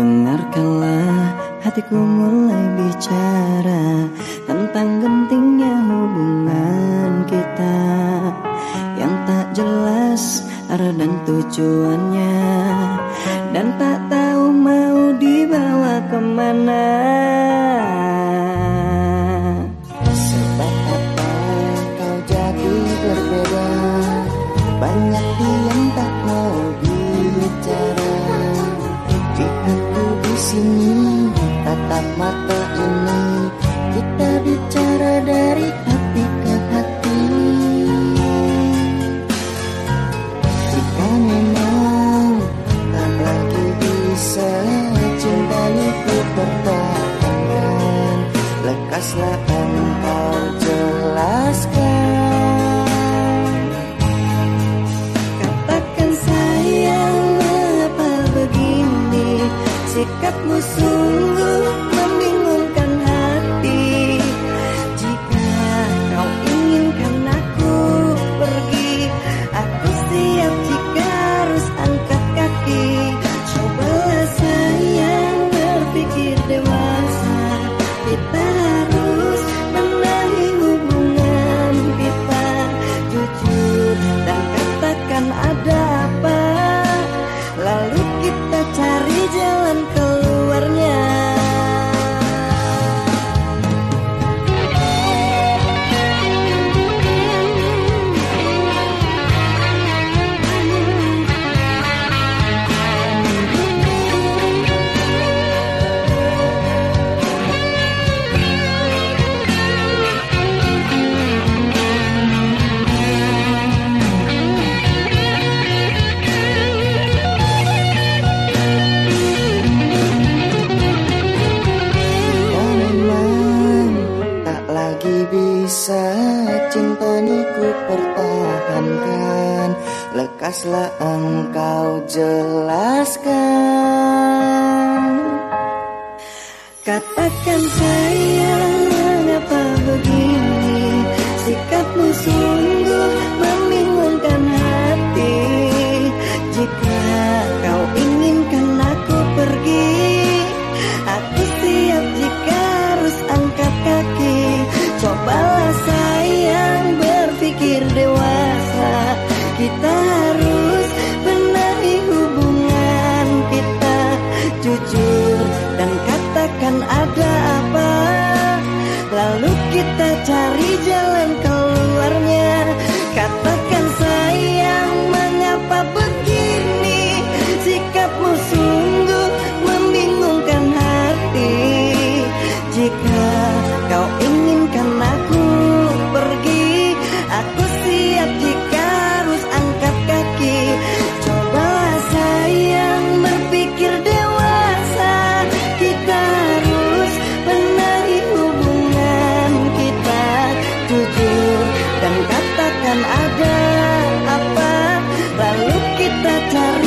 Dengarkanlah hatiku mulai bicara Tentang gentingnya hubungan kita. Yang tak jelas arah dan tujuannya. Dan tak tahu mau dibawa ke mana mata ini Kita bicara dari hati ke hati. Jika memang tak lagi bisa cinta itu pertahankan Lekaslah apa lagi bisa cinta ini ku pertahankan. Lekaslah engkau jelaskan. Katakan ada apa lalu kita cari